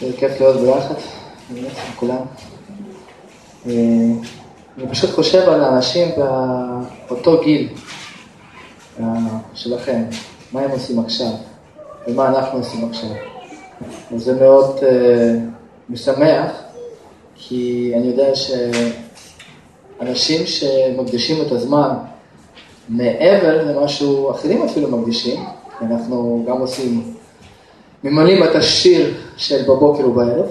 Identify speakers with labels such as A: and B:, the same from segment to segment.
A: זה כיף להיות ביחד, באמת, עם כולם. אה, אני פשוט חושב על האנשים באותו גיל אה, שלכם, מה הם עושים עכשיו, ומה אנחנו עושים עכשיו. וזה מאוד uh, משמח, כי אני יודע שאנשים שמקדישים את הזמן מעבר למה שאחרים אפילו מקדישים, אנחנו גם עושים, ממלאים את השיר של בבוקר ובערב,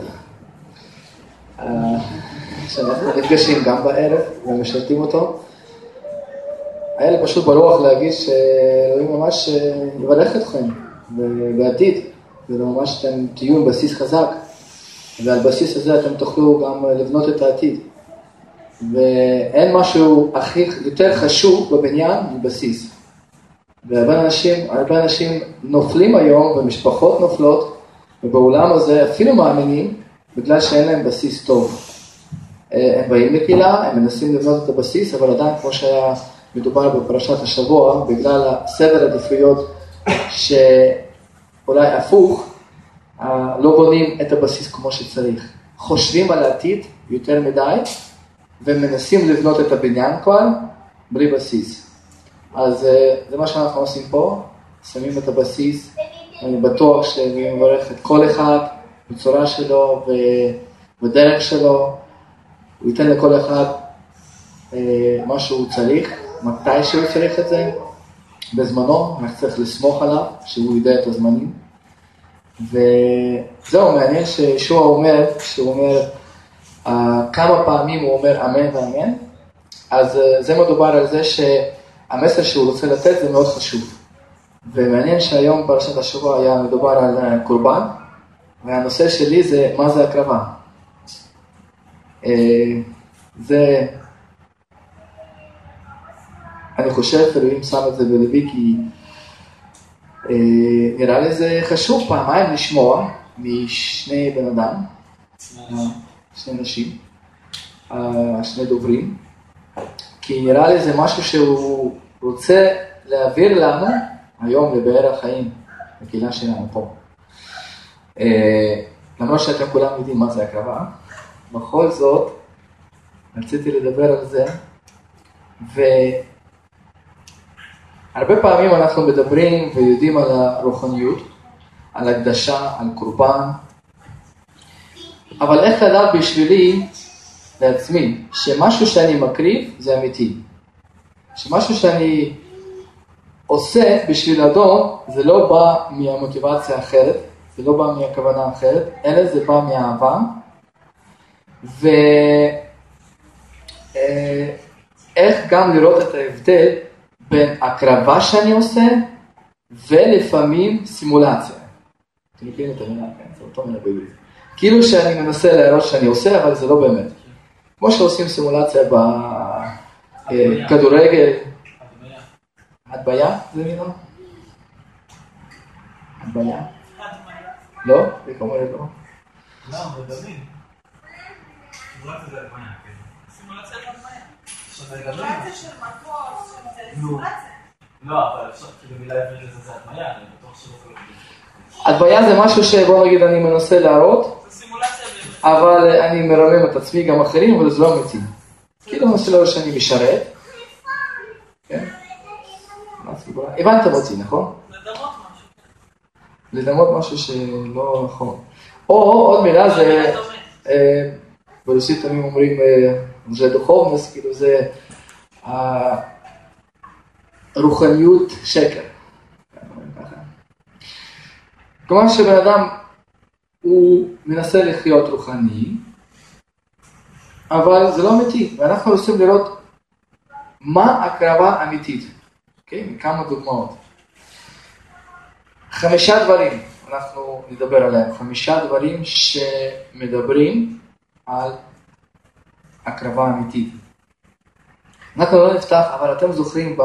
A: אה, שאנחנו נפגשים גם בערב ומשרתים אותו. היה לי פשוט ברוח להגיד שאלוהים ממש אה, יברך אתכם בעתיד, וממש אתם תהיו עם בסיס חזק, ועל בסיס הזה אתם תוכלו גם לבנות את העתיד. ואין משהו הכי יותר חשוב בבניין מבסיס. והרבה אנשים, הרבה אנשים נופלים היום, ומשפחות נופלות, ובעולם הזה אפילו מאמינים, בגלל שאין להם בסיס טוב. אה, הם באים לקהילה, הם מנסים לבנות את הבסיס, אבל עדיין, כמו שהיה מדובר בפרשת השבוע, בגלל הסדר עדיפויות שאולי הפוך, לא בונים את הבסיס כמו שצריך. חושבים על העתיד יותר מדי, ומנסים לבנות את הבניין כבר, בלי בסיס. אז אה, זה מה שאנחנו עושים פה, שמים את הבסיס, אני בטוח שאני מברך את כל אחד בצורה שלו ובדרך שלו, הוא ייתן לכל אחד אה, מה שהוא צריך, מתי שהוא צריך את זה, בזמנו, רק צריך לסמוך עליו, שהוא יודע את הזמנים. וזהו, מעניין שישוע אומר, שהוא אומר, uh, כמה פעמים הוא אומר אמן ואמן, אז זה מדובר על זה שהמסר שהוא רוצה לתת זה מאוד חשוב. ומעניין שהיום פרשת השבוע היה מדובר על קורבן, והנושא שלי זה מה זה הקרבה. Uh, זה אני חושב, אלוהים שם את זה בלבי, כי אה, נראה לי זה חשוב פעמיים לשמוע משני בן אדם, שני נשים, אה, שני דוברים, כי נראה לי זה משהו שהוא רוצה להעביר לנו היום לבאר החיים, בקהילה שלנו פה. אה, למרות שאתם כולם יודעים מה זה הקרבה, בכל זאת רציתי לדבר על זה, ו... הרבה פעמים אנחנו מדברים ויודעים על הרוחניות, על הקדשה, על קורבן, אבל איך לדעת בשבילי, לעצמי, שמשהו שאני מקריב זה אמיתי. שמשהו שאני עושה בשביל אדון, זה לא בא מהמוטיבציה האחרת, זה לא בא מהכוונה האחרת, אלא זה בא מהאהבה. ואיך אה, גם לראות את ההבדל בין הקרבה שאני עושה ולפעמים סימולציה. אתם מכירים את המילה, כן, זה אותו מילה בעברית. כאילו שאני מנסה להראות שאני עושה, אבל זה לא באמת. כמו שעושים סימולציה בכדורגל. הדביה זה מילה? הדביה? לא? אומרת לא? סימולציה זה הדביה. סימולציה זה הדביה. מטוס, לא, לזה זה זה משהו שבוא נגיד אני מנסה להראות, אבל אני מרמם את עצמי, גם אחרים, אבל זה לא אמיתי. כאילו מנסה להראות שאני משרת. כן? הבנתם אותי, נכון? לדמות משהו. שלא נכון. או עוד מילה זה, אה, ברוסית תמיד אומרים, זה דוחובנס, כאילו זה רוחניות שקר. כלומר שבן אדם הוא מנסה לחיות רוחני, אבל זה לא אמיתי, ואנחנו רוצים לראות מה הקרבה אמיתית, אוקיי? מכמה דוגמאות. חמישה דברים, אנחנו נדבר עליהם, חמישה דברים שמדברים על הקרבה אמיתית. אנחנו לא נפתח, אבל אתם זוכרים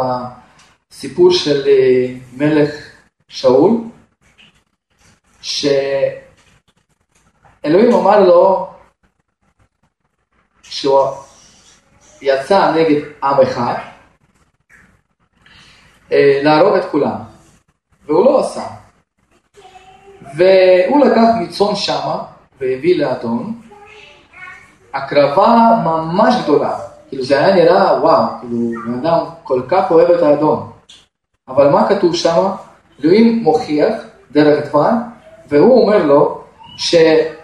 A: סיפור של אה, מלך שאול, שאלוהים אמר לו שהוא יצא נגד עם אחד, אה, להרוג את כולם, והוא לא עשה. והוא לקח מצאן שמה, והביא לאדון, הקרבה ממש גדולה. כאילו זה היה נראה, וואו, כאילו בן אדם כל כך אוהב את האדון. אבל מה כתוב שם? אלוהים מוכיח דרך דבר, והוא אומר לו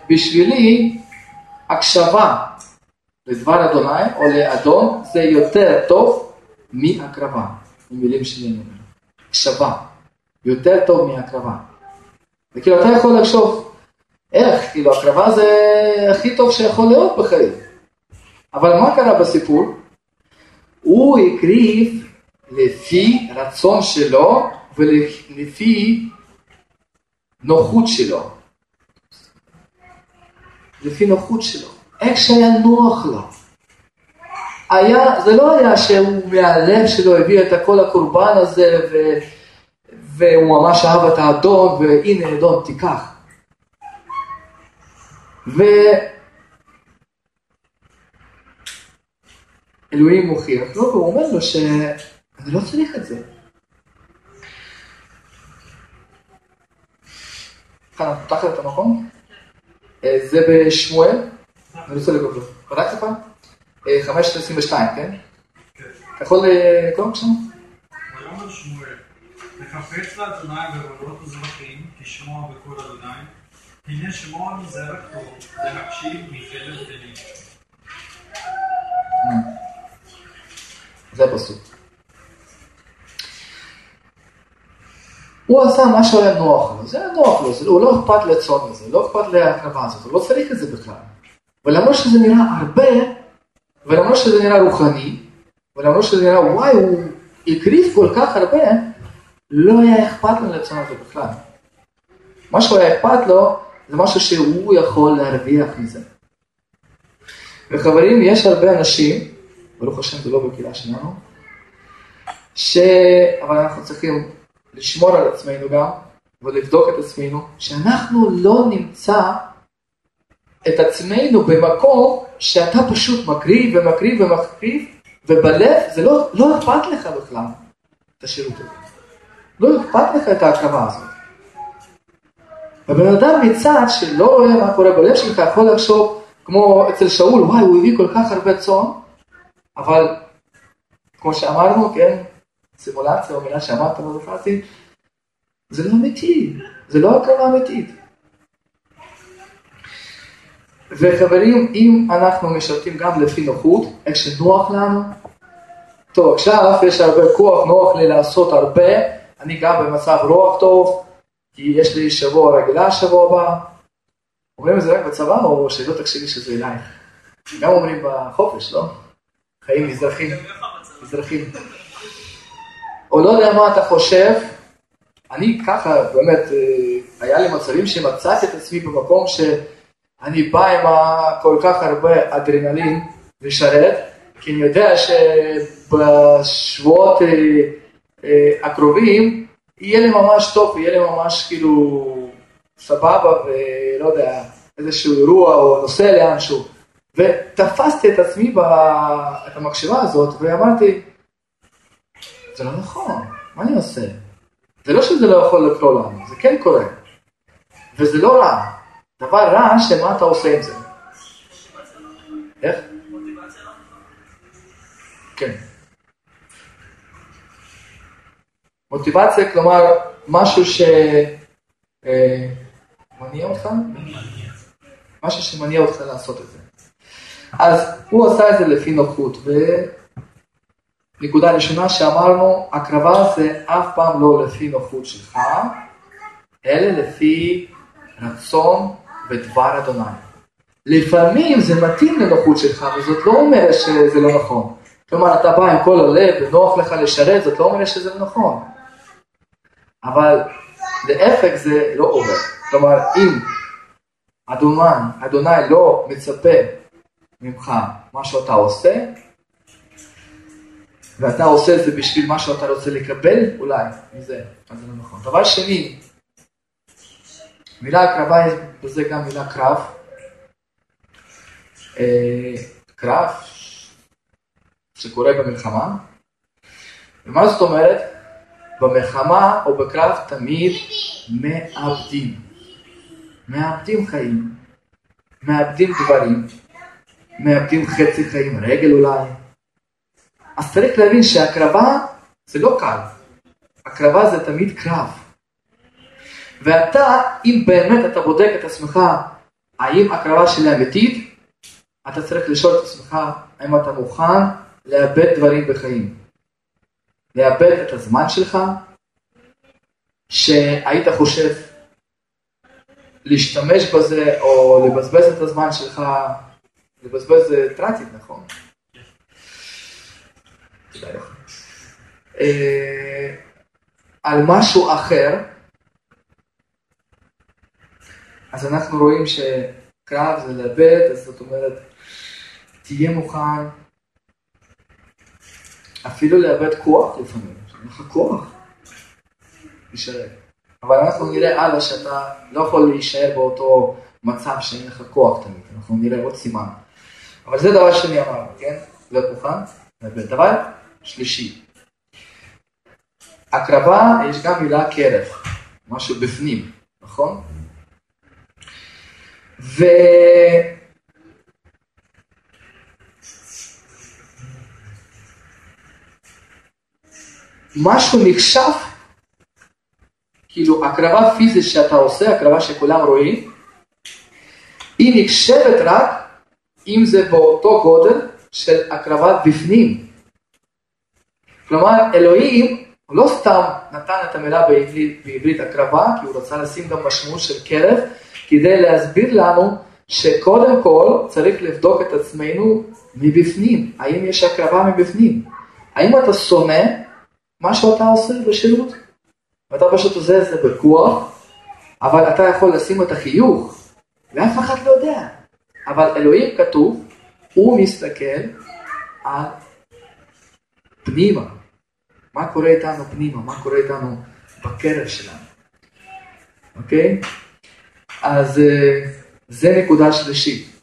A: שבשבילי הקשבה לדבר אדוני או לאדון זה יותר טוב מהקרבה, במילים שלי אני אומר. הקשבה, יותר טוב מהקרבה. וכאילו אתה יכול לחשוב, איך, כאילו הקרבה זה הכי טוב שיכול להיות בחיים. אבל מה קרה בסיפור? הוא הקריב לפי רצון שלו ולפי נוחות שלו. לפי נוחות שלו. איך שהיה נוח לו. היה, זה לא היה שהוא מהלב שלו הביא את כל הקורבן הזה ו, והוא ממש אהב את האדון והנה אדון תיקח. ואלוהים מוכיח לו והוא אומר לו שאני לא צריך את זה. חנה, פתחת את המקום? אה, זה בשמואל, אני רוצה לגבות לו. בדקת פעם? 522, כן? כן. אתה יכול לקרוא בבקשה?
B: ויאמר שמואל, וחפץ לאדוני בעבודות הזבחים, תשמוע בקול אדוני, הנה שמוע מזרח טוב, להקשיב מחלב דלים.
A: זה הפסוק. הוא עשה מה שהיה נוח לו, זה היה נוח לו, הוא לא אכפת לצאן הזה, לא אכפת להקרבה הזאת, הוא לא צריך את זה בכלל. ולמרות שזה נראה הרבה, ולמרות שזה נראה רוחני, ולמרות שזה נראה וואי, הוא הקריב כל כך הרבה, לא היה אכפת לו לצאן הזה בכלל. מה שהוא היה אכפת לו, זה משהו שהוא יכול להרוויח מזה. וחברים, יש הרבה אנשים, ברוך השם זה לא בקהילה שלנו, ש... אבל אנחנו צריכים לשמור על עצמנו גם, ולבדוק את עצמנו, שאנחנו לא נמצא את עצמנו במקום שאתה פשוט מקריב ומקריב ומקריב, ובלב זה לא, לא אכפת לך בכלל את השירות הזה. לא אכפת לך את ההקרבה הזאת. הבן אדם מצד שלא רואה מה קורה בלב שלך, יכול לחשוב כמו אצל שאול, וואי, הוא הביא כל כך הרבה צאן, אבל כמו שאמרנו, כן, סימולציה או מילה שאמרת, לא זכרתי, זה לא אמיתי, זה לא הקרבה אמיתית. וחברים, אם אנחנו משרתים גם לפי נוחות, איך שנוח לנו, טוב, עכשיו יש הרבה כוח, נוח לי לעשות הרבה, אני גם במצב רוח טוב, כי יש לי שבוע רגילה שבוע הבא. אומרים את זה רק בצבא, או שלא תקשיבי שזה אלייך? גם אומרים בחופש, לא? חיים מזרחים. מזרחים. או לא יודע מה אתה חושב, אני ככה, באמת, אה, היה לי מצבים שמצאתי את עצמי במקום שאני בא עם כל כך הרבה אדרנלין לשרת, כי אני יודע שבשבועות אה, אה, הקרובים יהיה לי ממש טוב, יהיה לי ממש כאילו סבבה ולא יודע, איזשהו אירוע או נוסע לאנשהו. ותפסתי את עצמי, את המחשבה הזאת, ואמרתי, זה לא נכון, מה אני עושה? זה לא שזה לא יכול לקרות לנו, זה כן קורה. וזה לא רע. דבר רע שמה אתה עושה עם זה. איך? כן. מוטיבציה, כלומר, משהו שמניע אה, אותך? משהו שמניע אותך לעשות את זה. אז הוא עשה את זה לפי נוחות, ונקודה ראשונה שאמרנו, הקרבה זה אף פעם לא לפי נוחות שלך, אלא לפי רצון ודבר אדוני. לפעמים זה מתאים לנוחות שלך, וזאת לא אומרת שזה לא נכון. כלומר, אתה בא עם כל הלב ונוח לך לשרת, זאת לא אומרת שזה לא נכון. אבל להפך זה לא עובד. כלומר, אם אדוני, אדוני לא מצפה ממך מה שאתה עושה, ואתה עושה את זה בשביל מה שאתה רוצה לקבל, אולי, מזה, אז זה לא נכון. דבר שני, מילה הקרבה, בזה גם מילה קרב. אה, קרב שקורה במלחמה. ומה זאת אומרת? במלחמה או בקרב תמיד מאבדים. מאבדים חיים. מאבדים דברים, מאבדים חצי חיים, רגל אולי. אז צריך להבין שהקרבה זה לא קל. הקרבה זה תמיד קרב. ואתה, אם באמת אתה בודק את עצמך, האם הקרבה שלי אמיתית, אתה צריך לשאול את עצמך, האם אתה מוכן לאבד דברים בחיים. לאבד את הזמן שלך, שהיית חושב להשתמש בזה או לבזבז את הזמן שלך, לבזבז זה טראטית, נכון? אה, על משהו אחר, אז אנחנו רואים שקרב זה לאבד, אז זאת אומרת, תהיה מוכן אפילו לאבד כוח לפעמים, אין לך כוח להישאר. אבל אנחנו נראה הלאה שאתה לא יכול להישאר באותו מצב שאין לך כוח תמיד, אנחנו נראה עוד סימן. אבל זה דבר שאני אמרנו, כן? להיות מוכן, לאבד. דבר שלישי, הקרבה, יש גם מילה קרב, משהו בפנים, נכון? ו... משהו נחשב, כאילו הקרבה פיזית שאתה עושה, הקרבה שכולם רואים, היא נחשבת רק אם זה באותו גודל של הקרבה בפנים. כלומר, אלוהים לא סתם נתן את המילה בעברית, בעברית הקרבה, כי הוא רצה לשים גם משמעות של קרב, כדי להסביר לנו שקודם כל צריך לבדוק את עצמנו מבפנים, האם יש הקרבה מבפנים. האם אתה שונא מה שאתה עושה בשירות? ואתה פשוט עושה את זה בכוח, אבל אתה יכול לשים את החיוך, ואף אחד לא יודע. אבל אלוהים כתוב, הוא מסתכל על פנימה. מה קורה איתנו פנימה, מה קורה איתנו בקרב שלנו, אוקיי? אז אה, זה נקודה שלישית.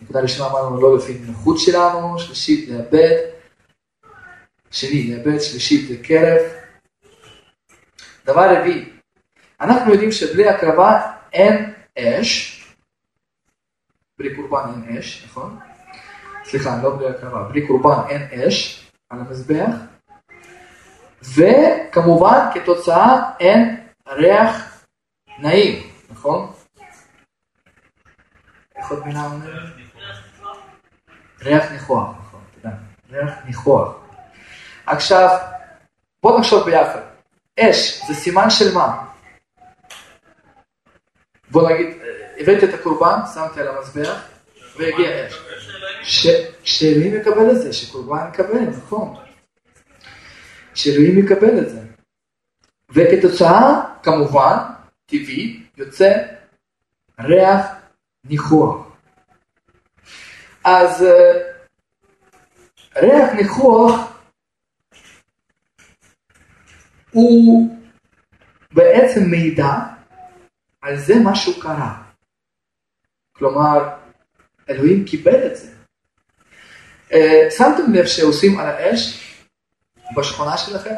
A: נקודה ראשונה אמרנו לא לפי נוחות שלנו, שלישית לאבד, שני לאבד, שלישית לקרב. דבר רביעי, אנחנו יודעים שבלי הקרבה אין אש, בלי קורבן אין אש, נכון? סליחה, לא בלי הקרבה, בלי קורבן אין אש על המזבח, וכמובן כתוצאה אין ריח נעים, נכון? איך עוד מילה אומרת? ריח ניחוח, נכון, תודה. ריח ניחוח. עכשיו, בואו נחשוב ביחד. אש זה סימן של מה? בוא נגיד, הבאתי את הקורבן, שמתי על המזבח, והגיע אש. שאלוהים מקבל את זה, שקורבן יקבל, נכון. שאלוהים יקבל את זה. וכתוצאה, כמובן, טבעי, יוצא ריח ניחוח. אז אה, ריח ניחוח הוא בעצם מידע על זה משהו קרה. כלומר, אלוהים קיבל את זה. אה, שמתם לב שעושים על האש בשכונה שלכם?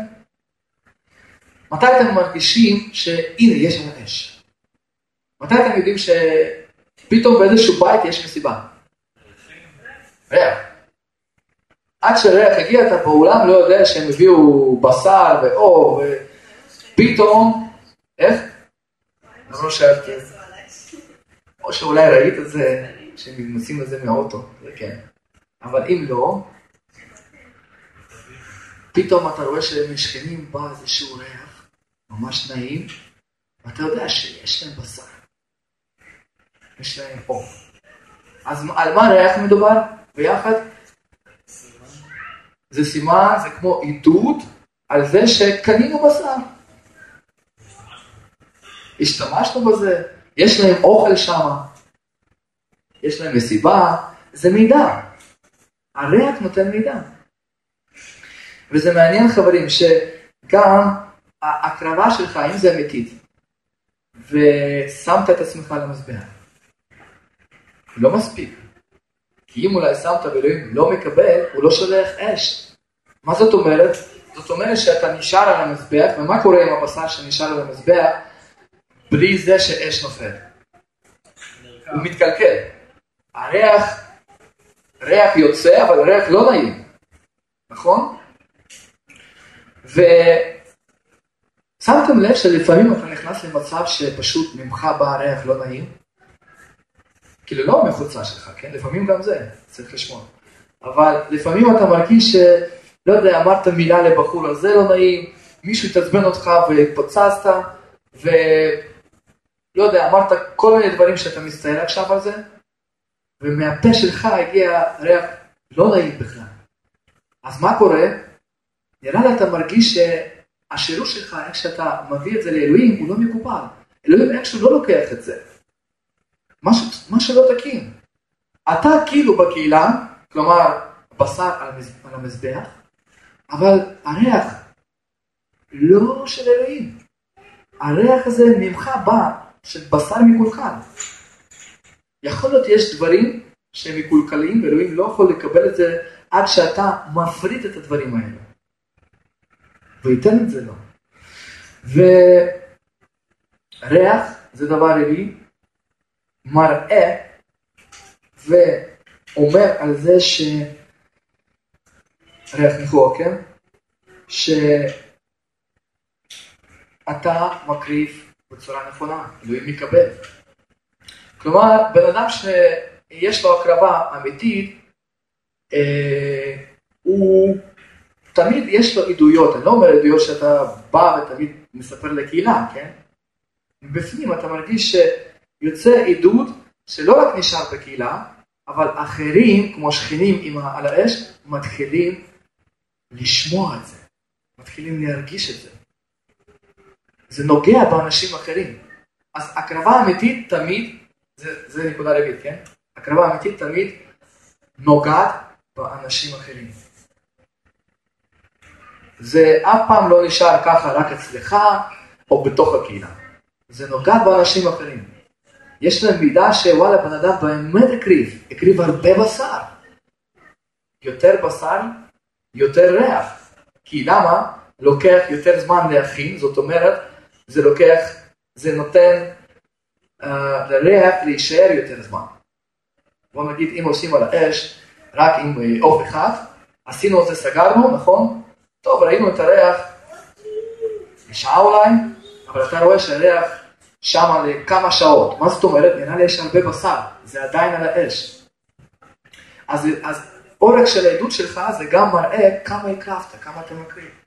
A: מתי אתם מרגישים שהנה יש לנו אש? מתי אתם יודעים שפתאום באיזשהו בית יש מסיבה? ריח. עד שריח הגיע אתה באולם לא יודע שהם הביאו בשר ואור ופתאום, איך? לא שאלתי. או שאולי ראית את זה, שהם מוצאים את זה מהאוטו, זה כן. אבל אם לא, פתאום אתה רואה שמשכנים בא איזשהו ריח ממש נעים, ואתה יודע שיש להם בשר, יש להם פה. אז על מה ריח מדובר ביחד? זה סימן, זה כמו עידוד על זה שקנינו בשר. השתמשנו בזה, יש להם אוכל שם, יש להם מסיבה, זה מידע. הריח נותן מידע. וזה מעניין חברים, שגם ההקרבה שלך, אם זה אמיתית, ושמת את עצמך על המזבח, לא מספיק. כי אם אולי שמת ואלוהים לא מקבל, הוא לא שולח אש. מה זאת אומרת? זאת אומרת שאתה נשאר על המזבח, ומה קורה עם הבשר שנשאר על המזבח בלי זה שאש נופל? הוא מתקלקל. הריח, ריח יוצא, אבל ריח לא נעים, נכון? ושמתם לב שלפעמים אתה נכנס למצב שפשוט ממך בא ריח לא נעים? כאילו לא מחוצה שלך, כן? לפעמים גם זה, צריך לשמוע. אבל לפעמים אתה מרגיש שלא יודע, אמרת מילה לבחור הזה לא נעים, מישהו התעצבן אותך והתפוצצת, ולא יודע, אמרת כל מיני דברים שאתה מצטער עכשיו על זה, ומהפה שלך הגיע ריח לא נעים בכלל. אז מה קורה? נראה לי אתה מרגיש שהשירות שלך, איך שאתה מביא את זה לאלוהים, הוא לא מקובל. אלוהים איכשהו לא לוקח את זה. משהו, משהו לא תקין. אתה כאילו בקהילה, כלומר בשר על, המזבח, אבל הריח לא של אלוהים. הריח הזה ממך בא של בשר מקולקל. יכול להיות יש דברים שהם מקולקלים ואלוהים לא יכול לקבל את זה עד שאתה מפריד את הדברים האלה. וייתן את זה לו. וריח זה דבר רביעי, מראה ואומר על זה ש... ריח ניחוח, כן? שאתה מקריב בצורה נכונה, אלוהים מקבל. כלומר, בן אדם שיש לו הקרבה אמיתית, אה, הוא תמיד יש לו עדויות, אני לא אומר עדויות שאתה בא ותמיד מספר לקהילה, כן? בפנים אתה מרגיש שיוצא עדות שלא רק נשאר בקהילה, אבל אחרים, כמו שכנים עם, על האש, מתחילים לשמוע את זה, מתחילים להרגיש את זה. זה נוגע באנשים אחרים. אז הקרבה אמיתית תמיד, זה, זה נקודה רביעית, כן? הקרבה אמיתית תמיד נוגעת באנשים אחרים. זה אף פעם לא נשאר ככה רק אצלך או בתוך הקהילה. זה נוגע באנשים אחרים. יש להם מידה שוואלה בן אדם באמת הקריב, הקריב הרבה בשר. יותר בשר, יותר ריח. כי למה? לוקח יותר זמן להכין, זאת אומרת, זה לוקח, זה נותן uh, לריח להישאר יותר זמן. בוא נגיד אם עושים על האש רק עם אה, עוף אחד, עשינו את זה, סגרנו, נכון? טוב, ראינו את הריח שעה אולי, אבל אתה רואה שהריח שם לכמה שעות. מה זאת אומרת? נראה לי יש הרבה בשר, זה עדיין על האש. אז, אז אורך של העדות שלך זה גם מראה כמה הקרבת, כמה אתה מקריב.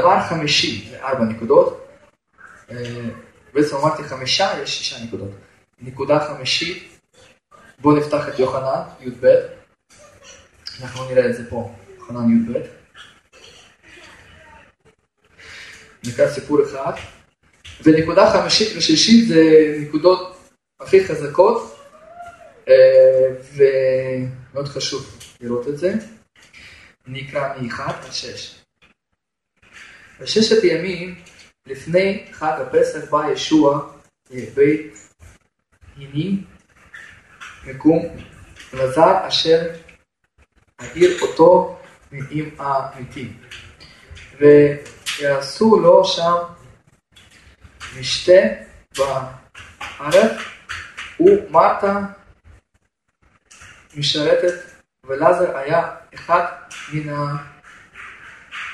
A: דבר חמישי, זה ארבע נקודות, אה, בעצם אמרתי חמישה, יש שישה נקודות. נקודה חמישית, בואו נפתח את יוחנן, י"ב, אנחנו נראה את זה פה, יוחנן י"ב. נקרא סיפור אחד, ונקודה חמישית ושישית זה נקודות הכי חזקות, אה, ומאוד חשוב לראות את זה. נקרא מ-1 עד 6. בששת ימים לפני חג הפסח בא ישוע לבית הני מקום אלעזר אשר העיר אותו עם המתים. ויעשו לו שם משתה בארץ ומרתה משרתת ולעזר היה אחד מן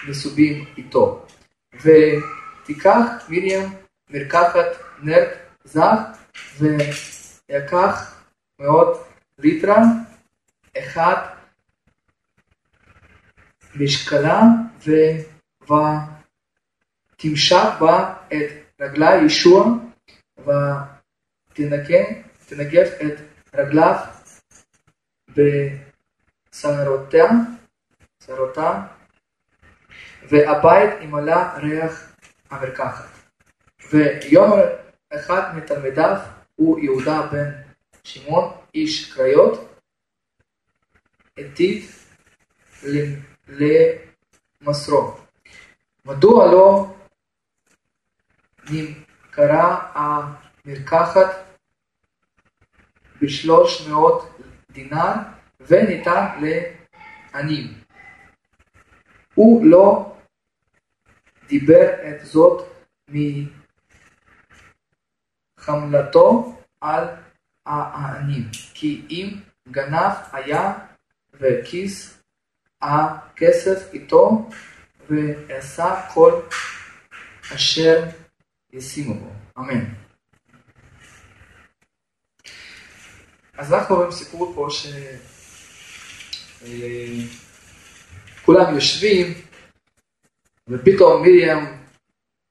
A: המסובים איתו. ותיקח מרים מרקחת נר זך ויקח מאות ליטרה, אחד משקלה ותמשך בה את רגלי ישוע ותנגף את רגליו בשערותיה, שערותיה והבית ימלא ריח המרקחת. ויום אחד מתלמידיו הוא יהודה בן שמעון, איש קריות, עתיד למסרו. מדוע לא נמכרה המרקחת בשלוש מאות דינר וניתן לעניים. הוא לא דיבר את זאת מחמלתו על העניים, כי אם גנב היה וכיס הכסף איתו ועשה כל אשר ישימו בו. אמן. אז אנחנו רואים סיפור פה שכולם אה, יושבים ופתאום מרים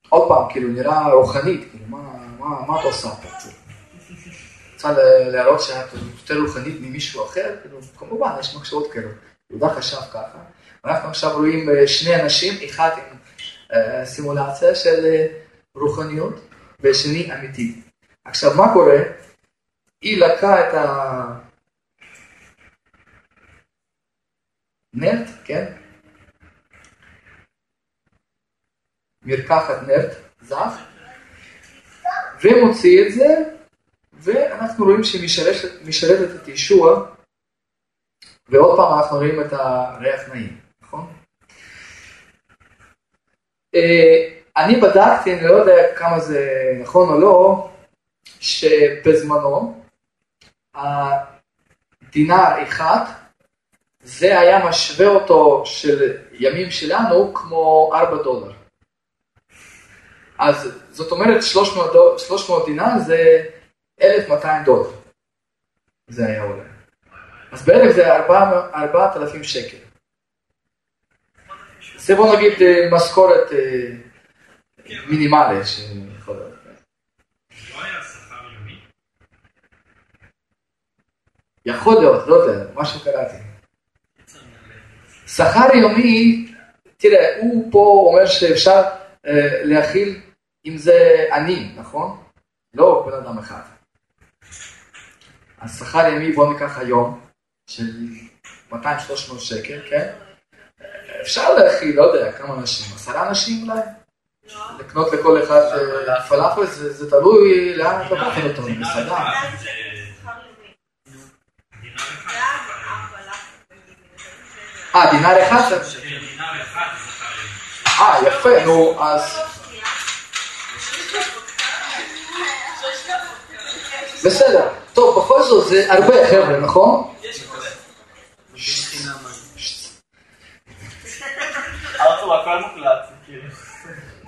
A: עוד פעם כאילו נראה רוחנית, כאילו מה, מה, מה את עושה פה? רוצה להראות שאת יותר רוחנית ממישהו אחר, כאילו כמובן יש מחשבות כאלו, יהודה חשב ככה, אנחנו עכשיו רואים אה, שני אנשים, אחד עם uh, סימולציה של uh, רוחניות ושני אמיתי. עכשיו מה קורה? היא לקחה את הנרט, כן? מרקחת נרט, זך, ומוציא את זה, ואנחנו רואים שהיא משרתת את ישוע, ועוד פעם אנחנו רואים את הריח נעים, נכון? אה, אני בדקתי, אני לא יודע כמה זה נכון או לא, שבזמנו הדינר אחד, זה היה משווה אותו של ימים שלנו כמו 4 דולר. אז זאת אומרת 300, דול, 300 דינר זה 1,200 דולר. זה היה עולה. אז בערך זה 4,000 שקל. זה בוא נגיד אה, משכורת אה, מינימלית שיכול להיות. יכול להיות, לא יודע, משהו קראתי. שכר יומי, תראה, הוא פה אומר שאפשר אה, להכיל אם זה אני, נכון? לא בן אדם אחד. אז שכר ימי בוא ניקח היום של 200-300 שקל, כן? אפשר להכיל, לא יודע, כמה אנשים, עשרה אנשים אולי? לקנות לכל אחד אה, פלאפל, זה תלוי לאן אתה לוקח אותו, מסעדה. אה, דינר אחד? אה, יפה, נו, אז... בסדר, טוב, בכל זאת זה הרבה חבר'ה, נכון?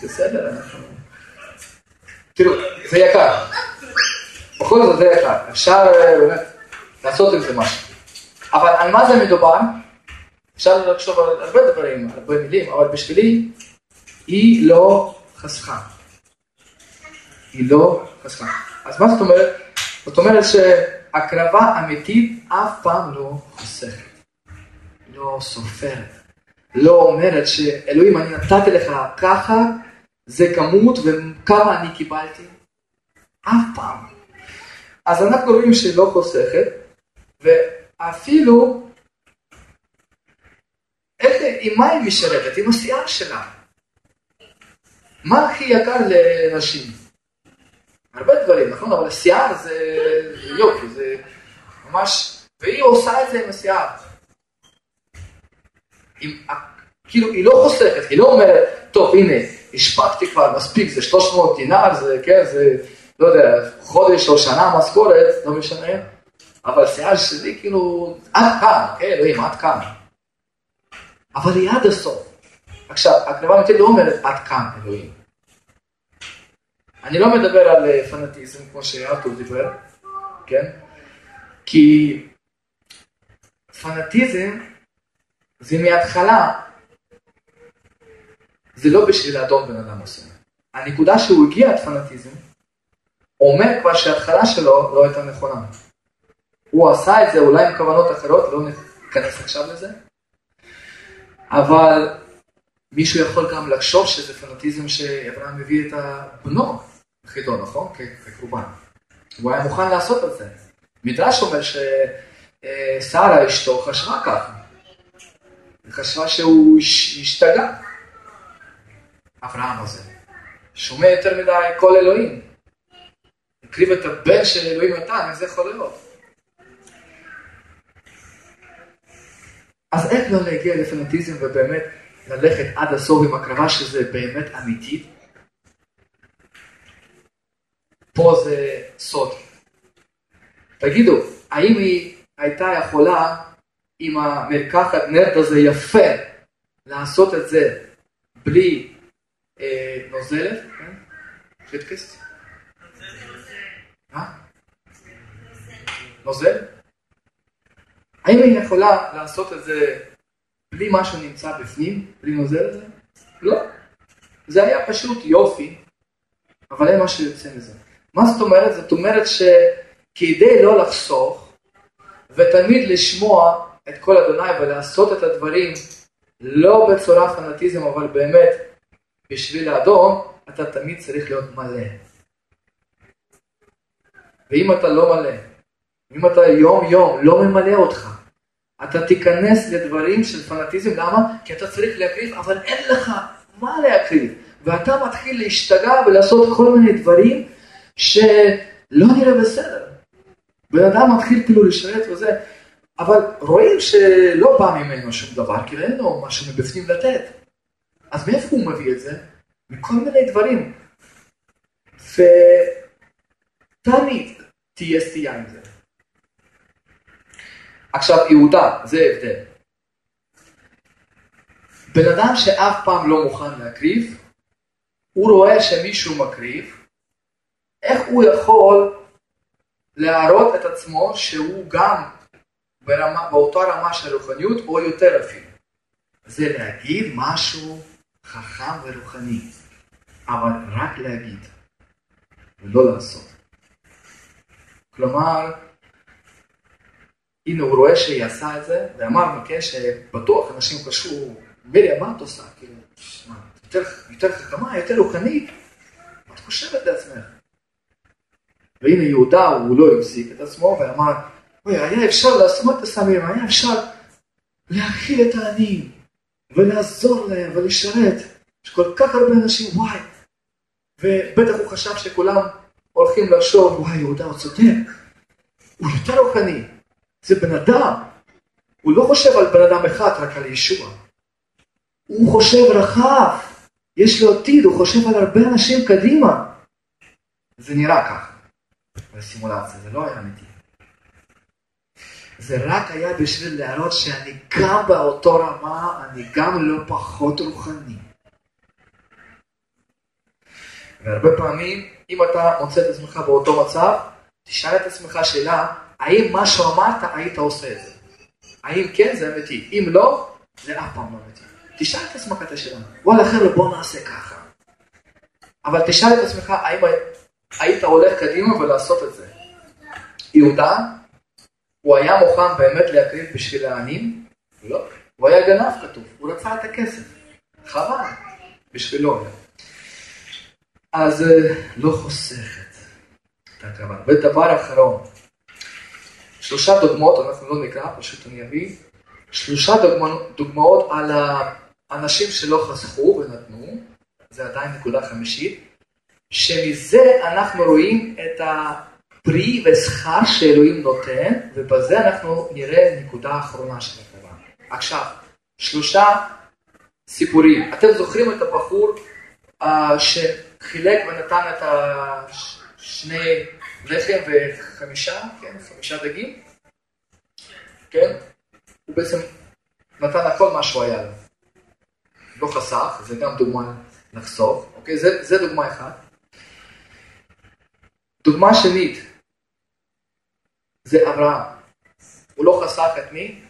A: בסדר, אנחנו... תראו, זה יקר. בכל זאת זה יקר. אפשר אה, באמת לעשות עם זה משהו. אבל על מה זה מדובר? אפשר לחשוב על הרבה דברים, על הרבה מילים, אבל בשבילי היא לא חסכה. היא לא חסכה. אז מה זאת אומרת? זאת אומרת שהקרבה אמיתית אף פעם לא חוסכת, לא סופרת, לא אומרת שאלוהים אני נתתי לך ככה, זה כמות וכמה אני קיבלתי. אף פעם. אז אנחנו רואים שהיא לא חוסכת, ואפילו איזה, עם מה היא משרתת? עם השיער שלה. מה הכי יקר לנשים? הרבה דברים, נכון? אבל השיער זה, יופי, זה ממש... והיא עושה את זה עם השיער. כאילו, היא לא חוסכת, היא לא אומרת, טוב, הנה, השפקתי כבר מספיק, זה 300 דינר, זה, כן, זה, לא יודע, חודש או שנה משכורת, לא משנה, אבל שיער שלי, כאילו, עד כאן, כן, אלוהים, עד כאן. אבל היא עד הסוף. עכשיו, הקרבה האמיתית לא אומרת עד כאן, אלוהים. אני לא מדבר על אה, פנאטיזם, כמו שארתור דיבר, כן? כי פנאטיזם זה מההתחלה, זה לא בשביל לאדום בן אדם מסוים. הנקודה שהוא הגיע את פנאטיזם, אומר כבר שההתחלה שלו לא הייתה נכונה. הוא עשה את זה אולי עם כוונות אחרות, לא ניכנס עכשיו לזה, אבל מישהו יכול גם לחשוב שזה פנאטיזם שאברהם מביא את הבנו חידו, נכון? כקורבן. הוא היה מוכן לעשות את זה. מדרש אומר ששרה אשתו חשבה ככה. היא חשבה שהוא השתגע. אברהם הזה? שומע יותר מדי כל אלוהים. הקריב את הבן של אלוהים נתן, איך זה יכול להיות? אז איך לא להגיע לפנאטיזם ובאמת ללכת עד הסוף עם הקרבה שזה באמת אמיתית? פה זה סוד. תגידו, האם היא הייתה יכולה עם המרקחת נרד הזה יפה לעשות את זה בלי אה, נוזלת? כן? חיטקס? נוזל? האם היא יכולה לעשות את זה בלי מה שנמצא בפנים, בלי נוזל הזה? לא. זה היה פשוט יופי, אבל אין מה שיוצא מזה. מה זאת אומרת? זאת אומרת שכדי לא לחסוך, ותמיד לשמוע את כל אדוני ולעשות את הדברים לא בצורה פנאטיזם, אבל באמת בשביל האדום, אתה תמיד צריך להיות מלא. ואם אתה לא מלא, אם אתה יום יום לא ממלא אותך, אתה תיכנס לדברים של פנאטיזם, למה? כי אתה צריך להקריב, אבל אין לך מה להקריב. ואתה מתחיל להשתגע ולעשות כל מיני דברים שלא נראה בסדר. בן אדם מתחיל כאילו לשרת וזה, אבל רואים שלא בא ממנו שום דבר, כי אין לו משהו מבפנים לתת. אז מאיפה הוא מביא את זה? מכל מיני דברים. ותמיד תהיה סטייה עם זה. עכשיו יהודה, זה הבדל. בן אדם שאף פעם לא מוכן להקריב, הוא רואה שמישהו מקריב, איך הוא יכול להראות את עצמו שהוא גם ברמה, באותה רמה של רוחניות או יותר אפילו. זה להגיד משהו חכם ורוחני, אבל רק להגיד ולא לעשות. כלומר, הנה הוא רואה שהיא עשה את זה, ואמרנו, כן, שבטוח אנשים חשבו, מירי, מה את עושה? כאילו, יותר, יותר חכמה, יותר רוחנית, מה את חושבת לעצמך? והנה יהודה, הוא לא החזיק את עצמו ואמר, אוי, היה אפשר לעשות את הסמים, היה אפשר להכיל את העניים ולעזור להם ולשרת. יש כל כך הרבה אנשים, וואי. ובטח הוא חשב שכולם הולכים לחשוב, וואי, יהודה הוא צודק. הוא יותר רוחני. זה בן אדם. הוא לא חושב על בן אדם אחד, רק על ישוע. הוא חושב רחב. יש לו עתיד, הוא חושב על הרבה אנשים קדימה. זה נראה ככה, בסימולציה, זה לא היה אמיתי. זה רק היה בשביל להראות שאני גם באותו רמה, אני גם לא פחות רוחני. והרבה פעמים, אם אתה מוצא את עצמך באותו מצב, תשאל את עצמך שאלה, האם מה שאמרת, היית עושה את זה? האם כן, זה אמיתי. אם לא, זה אף פעם לא אמיתי. תשאל את עצמך את השאלה, וואלה חבר'ה, בוא נעשה ככה. אבל תשאל את עצמך, האם היית הולך קדימה ולעשות את זה? יהודה, הוא היה מוכן באמת להקריב בשביל העניים? לא. הוא היה גנב כתוב, הוא רצה את הכסף. חבל, בשבילו. אז אה, לא חוסכת את ההקרבה. ודבר אחרון, שלושה דוגמאות, אנחנו לא נקרא, פשוט אני אביא, שלושה דוגמאות על האנשים שלא חסכו ונתנו, זה עדיין נקודה חמישית, שמזה אנחנו רואים את הפרי ושכר שאלוהים נותן, ובזה אנחנו נראה נקודה אחרונה של החברה. עכשיו, שלושה סיפורים. אתם זוכרים את הבחור uh, שחילק ונתן את השני לחם וחמישה, כן, חמישה דגים? כן? הוא בעצם נתן הכל מה שהוא היה לו. לא חסך, זה גם דוגמה לחסוך, אוקיי? זה, זה דוגמה אחת. דוגמה שנית, זה אברהם. הוא לא חסך את מי?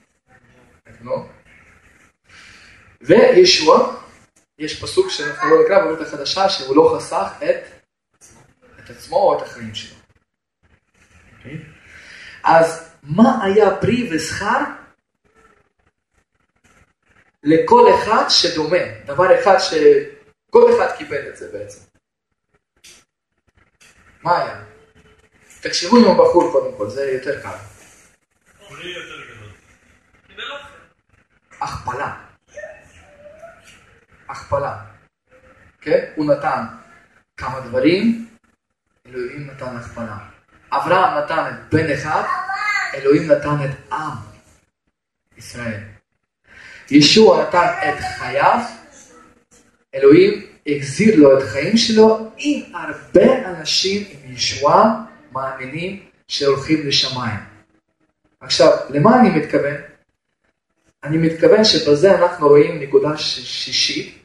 A: את בנו. וישוע, יש פסוק שאנחנו לא נקרא בברית החדשה, שהוא לא חסך את, את עצמו או את החיים שלו. Okay. אוקיי? אז מה היה פרי ושכר? לכל אחד שדומה, דבר אחד שכל אחד קיבל את זה בעצם. מה היה? תקשיבו עם הבחור קודם כל, זה יותר קל. הכפלה. הכפלה. כן? הוא נתן כמה דברים, אלוהים נתן הכפלה. אברהם נתן את בן אחד, אלוהים נתן את עם ישראל. ישוע נתן את חייו, אלוהים החזיר לו את החיים שלו עם הרבה אנשים עם ישועה מאמינים שהולכים לשמיים. עכשיו, למה אני מתכוון? אני מתכוון שבזה אנחנו רואים נקודה שישית,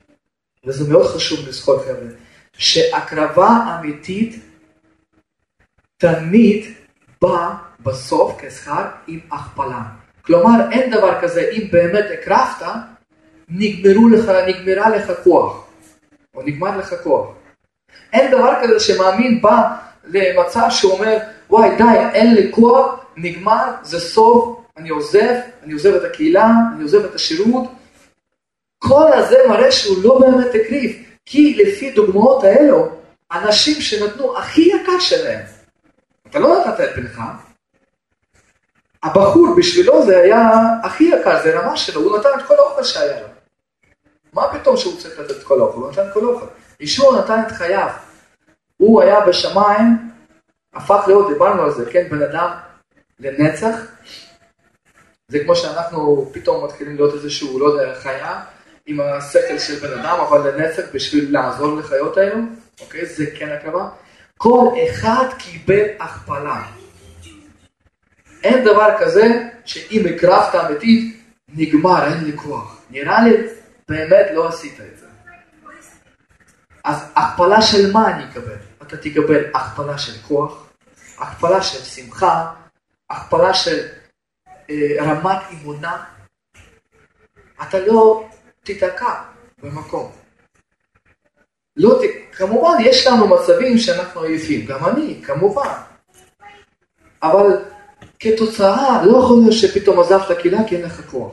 A: וזה מאוד חשוב לזכור חבר'ה, שהקרבה אמיתית תמיד באה בסוף כשכר עם הכפלה. כלומר, אין דבר כזה, אם באמת הקרבת, נגמרו לך, נגמרה לך כוח, או נגמר לך כוח. אין דבר כזה שמאמין בא למצב שאומר, וואי די, אין לי כוח, נגמר, זה סוף, אני עוזב, אני עוזב את הקהילה, אני עוזב את השירות. כל הזה מראה שהוא לא באמת הקריב, כי לפי דוגמאות האלו, אנשים שנתנו הכי יקר שלהם, אתה לא נתת את בנך, הבחור בשבילו זה היה הכי יקר, זה רמה שלו, הוא נתן את כל האוכל שהיה לו. מה פתאום שהוא צריך לתת את כל האוכל? הוא נתן כל האוכל. ישוע נתן את חייו. הוא היה בשמיים, הפך להיות, דיברנו על זה, כן, בן אדם לנצח. זה כמו שאנחנו פתאום מתחילים להיות איזשהו, לא יודע, חיה עם השכל של בן אדם, אבל לנצח בשביל לעזור לחיות האלו, אוקיי? זה כן הקרבה. כל אחד קיבל הכפלה. אין דבר כזה שאם הקרבת אמיתית, נגמר, אין לי כוח. נראה לי, באמת לא עשית את זה. אז הכפלה של מה אני אקבל? אתה תקבל הכפלה של כוח, הכפלה של שמחה, הכפלה של אה, רמת אמונה. אתה לא תיתקע במקום. לא, כמובן, יש לנו מצבים שאנחנו עייפים, גם אני, כמובן. אבל כתוצאה, לא יכול להיות שפתאום עזבת קהילה כי אין לך כוח.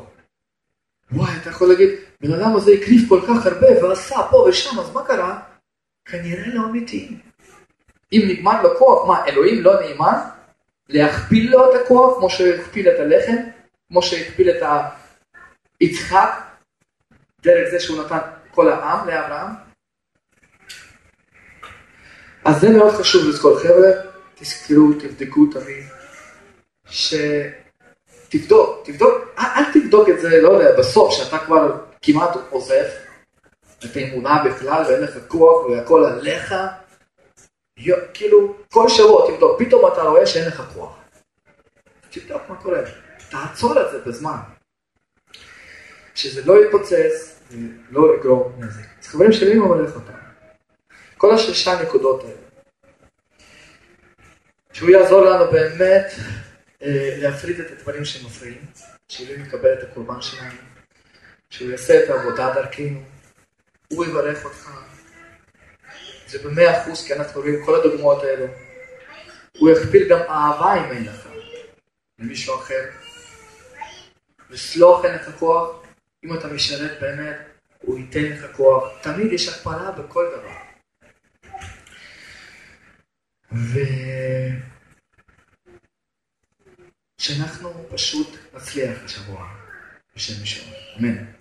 A: וואי, אתה יכול להגיד, בן אדם הזה הקריב כל כך הרבה ועשה פה ושם, אז מה קרה? כנראה לא אמיתי. אם נגמר לו כוח, מה, אלוהים לא נאמן? להכפיל לו את הכוח כמו שהכפיל את הלחם, כמו שהכפיל את היצחק, דרך זה שהוא נתן כל העם לאברהם? אז זה מאוד חשוב לזכור, חבר'ה, תזכרו, תבדקו תמיד, שתבדוק, תבדוק, אל, אל תבדוק את זה, לא יודע, בסוף, שאתה כבר כמעט עוזב את האמונה בכלל ואין לך כוח והכל עליך, כאילו, כל שבוע תבדוק, פתאום אתה רואה שאין לך כוח. תבדוק מה קורה, תעצור את זה בזמן. שזה לא יתפוצץ ולא יגרום נזק. אז חברים שלי ממלך אותם. כל השלושה נקודות האלה. שהוא יעזור לנו באמת אה, להפריד את הדברים שמפריעים, שאלוהים יקבל את הקורבן שלנו, שהוא יעשה את העבודה דרכנו, הוא יברך אותך. זה במאה אחוז, כי אנחנו רואים כל הדוגמאות האלו. הוא יכפיל גם אהבה אם אין לך, למישהו אחר. לסלוח אין לך כוח, אם אתה משרת באמת, הוא ייתן לך כוח. תמיד יש הקפלה בכל דבר. ו... שאנחנו פשוט נצליח השבוע בשם ישוע. אמן.